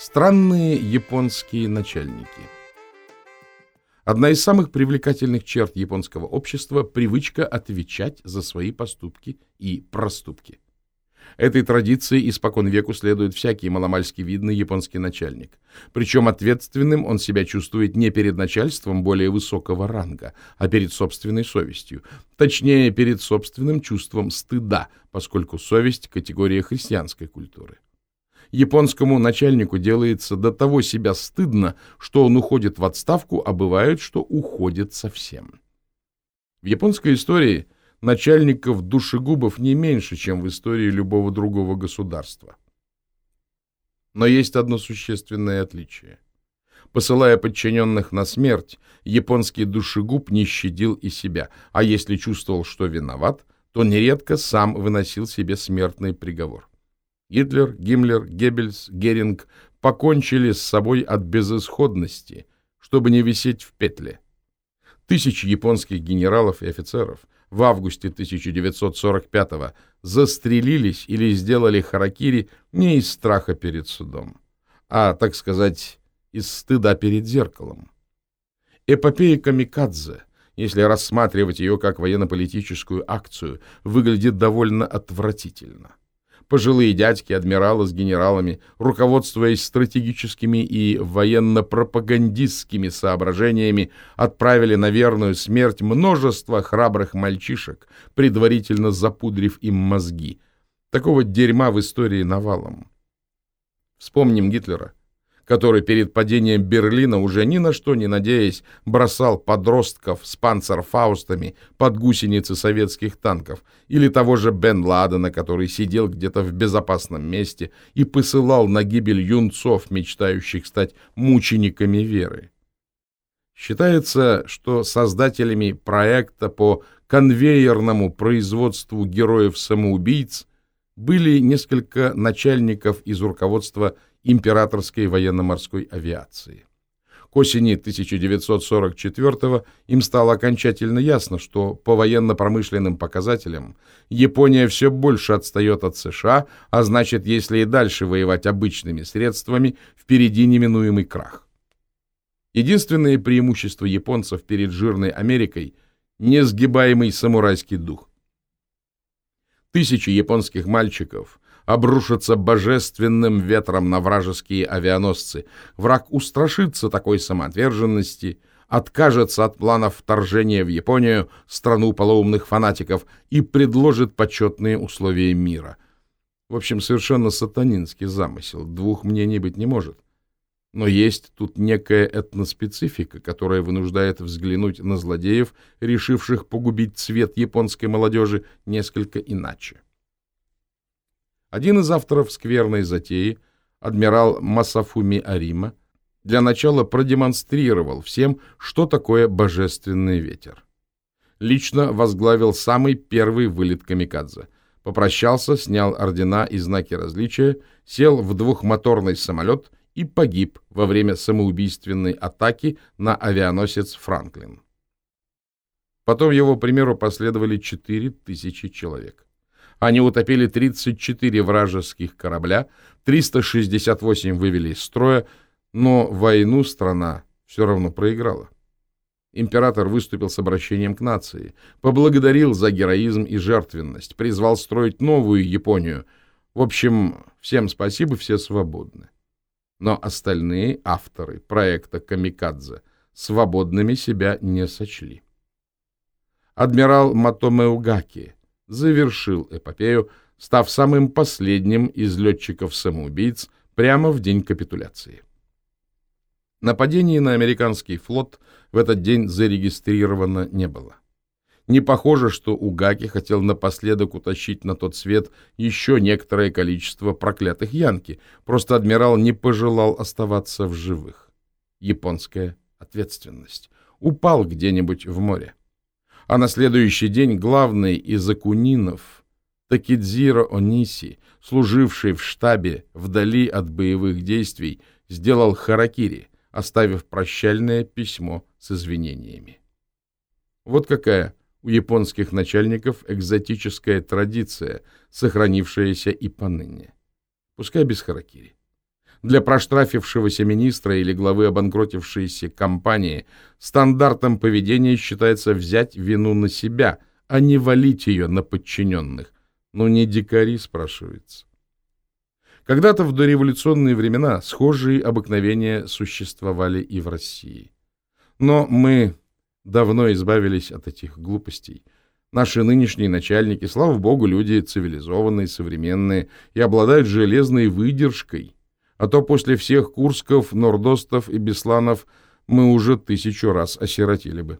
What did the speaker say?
Странные японские начальники. Одна из самых привлекательных черт японского общества – привычка отвечать за свои поступки и проступки. Этой традиции испокон веку следует всякий маломальски видный японский начальник. Причем ответственным он себя чувствует не перед начальством более высокого ранга, а перед собственной совестью. Точнее, перед собственным чувством стыда, поскольку совесть – категория христианской культуры японскому начальнику делается до того себя стыдно, что он уходит в отставку, а бывает, что уходит совсем. В японской истории начальников душегубов не меньше, чем в истории любого другого государства. Но есть одно существенное отличие. Посылая подчиненных на смерть, японский душегуб не щадил и себя, а если чувствовал, что виноват, то нередко сам выносил себе смертный приговор. Гитлер, Гиммлер, Геббельс, Геринг покончили с собой от безысходности, чтобы не висеть в петле. Тысячи японских генералов и офицеров в августе 1945-го застрелились или сделали харакири не из страха перед судом, а, так сказать, из стыда перед зеркалом. Эпопея Камикадзе, если рассматривать ее как военно-политическую акцию, выглядит довольно отвратительно пожилые дядьки, адмиралы с генералами, руководствуясь стратегическими и военно-пропагандистскими соображениями, отправили на верную смерть множество храбрых мальчишек, предварительно запудрив им мозги. Такого дерьма в истории навалом. Вспомним Гитлера который перед падением Берлина, уже ни на что не надеясь, бросал подростков с панцерфаустами под гусеницы советских танков, или того же Бен Ладена, который сидел где-то в безопасном месте и посылал на гибель юнцов, мечтающих стать мучениками веры. Считается, что создателями проекта по конвейерному производству героев-самоубийц были несколько начальников из руководства императорской военно-морской авиации. К осени 1944 им стало окончательно ясно, что по военно-промышленным показателям Япония все больше отстает от США, а значит, если и дальше воевать обычными средствами, впереди неминуемый крах. Единственное преимущество японцев перед жирной Америкой – несгибаемый самурайский дух. Тысячи японских мальчиков обрушатся божественным ветром на вражеские авианосцы. Враг устрашится такой самоотверженности, откажется от планов вторжения в Японию, страну полоумных фанатиков, и предложит почетные условия мира. В общем, совершенно сатанинский замысел, двух мнений быть не может. Но есть тут некая этноспецифика, которая вынуждает взглянуть на злодеев, решивших погубить цвет японской молодежи, несколько иначе. Один из авторов скверной затеи, адмирал Масафуми Арима, для начала продемонстрировал всем, что такое божественный ветер. Лично возглавил самый первый вылет камикадзе. Попрощался, снял ордена и знаки различия, сел в двухмоторный самолет и погиб во время самоубийственной атаки на авианосец «Франклин». Потом его примеру последовали 4000 человек. Они утопили 34 вражеских корабля, 368 вывели из строя, но войну страна все равно проиграла. Император выступил с обращением к нации, поблагодарил за героизм и жертвенность, призвал строить новую Японию. В общем, всем спасибо, все свободны. Но остальные авторы проекта «Камикадзе» свободными себя не сочли. Адмирал Матомеугаки завершил эпопею, став самым последним из летчиков-самоубийц прямо в день капитуляции. Нападений на американский флот в этот день зарегистрировано не было. Не похоже, что Угаки хотел напоследок утащить на тот свет еще некоторое количество проклятых янки, просто адмирал не пожелал оставаться в живых. Японская ответственность. Упал где-нибудь в море. А на следующий день главный из акунинов, Такидзиро Ониси, служивший в штабе вдали от боевых действий, сделал харакири, оставив прощальное письмо с извинениями. Вот какая у японских начальников экзотическая традиция, сохранившаяся и поныне. Пускай без харакири. Для проштрафившегося министра или главы обанкротившейся компании стандартом поведения считается взять вину на себя, а не валить ее на подчиненных. Ну не дикари, спрашивается. Когда-то в дореволюционные времена схожие обыкновения существовали и в России. Но мы давно избавились от этих глупостей. Наши нынешние начальники, слава богу, люди цивилизованные, современные и обладают железной выдержкой. А то после всех Курсков, Нордостов и Бесланов мы уже тысячу раз осиротели бы.